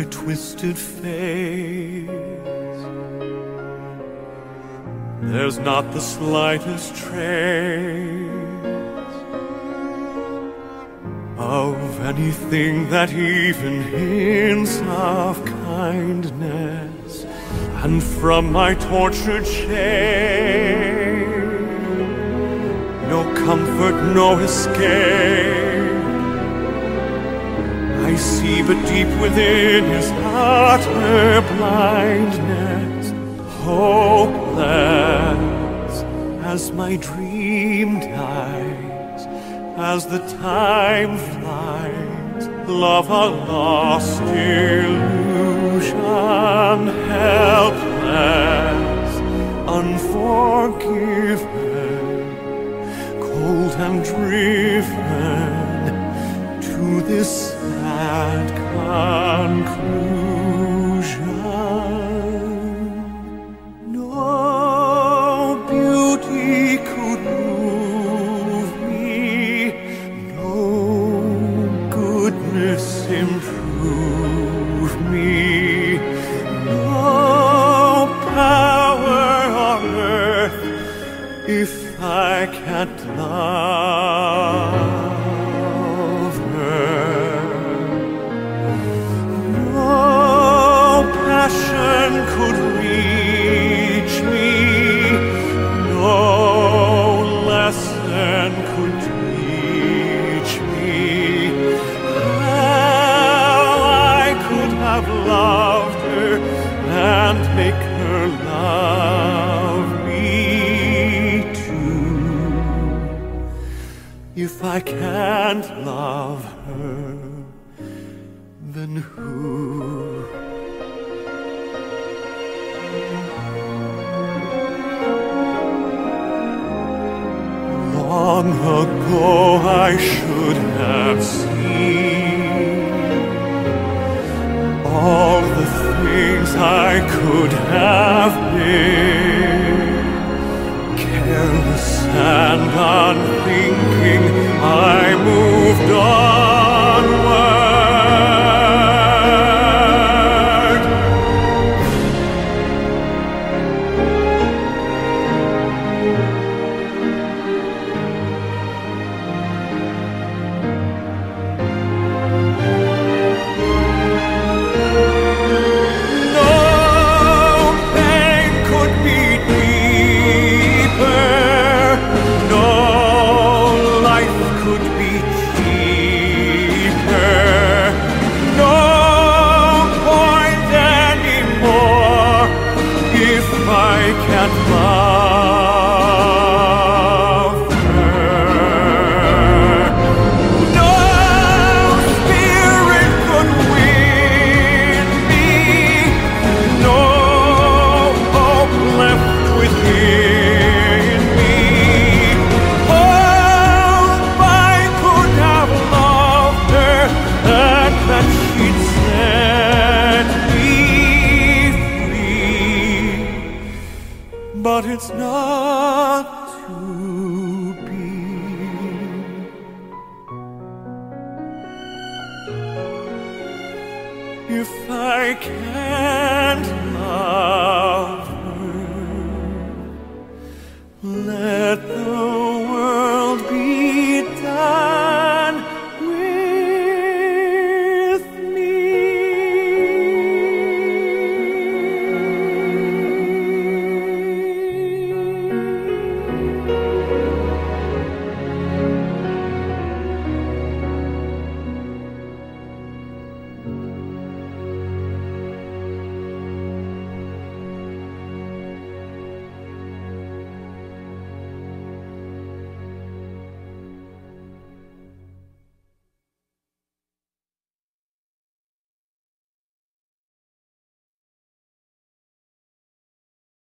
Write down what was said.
my twisted face. There's not the slightest trace of anything that even hints of kindness. And from my tortured shame, no comfort, no escape. See but deep within his utter blindness, hopeless as my dream dies, as the time flies, love a lost illusion, helpless, unforgiven, cold and driven to this sad conclusion. No beauty could move me, no goodness improve me, no power on earth if I can't love If I can't love her, then who? Long ago I should have seen all the things I could have been. Careless and unthinking, I moved onward. But it's not to be. If I can't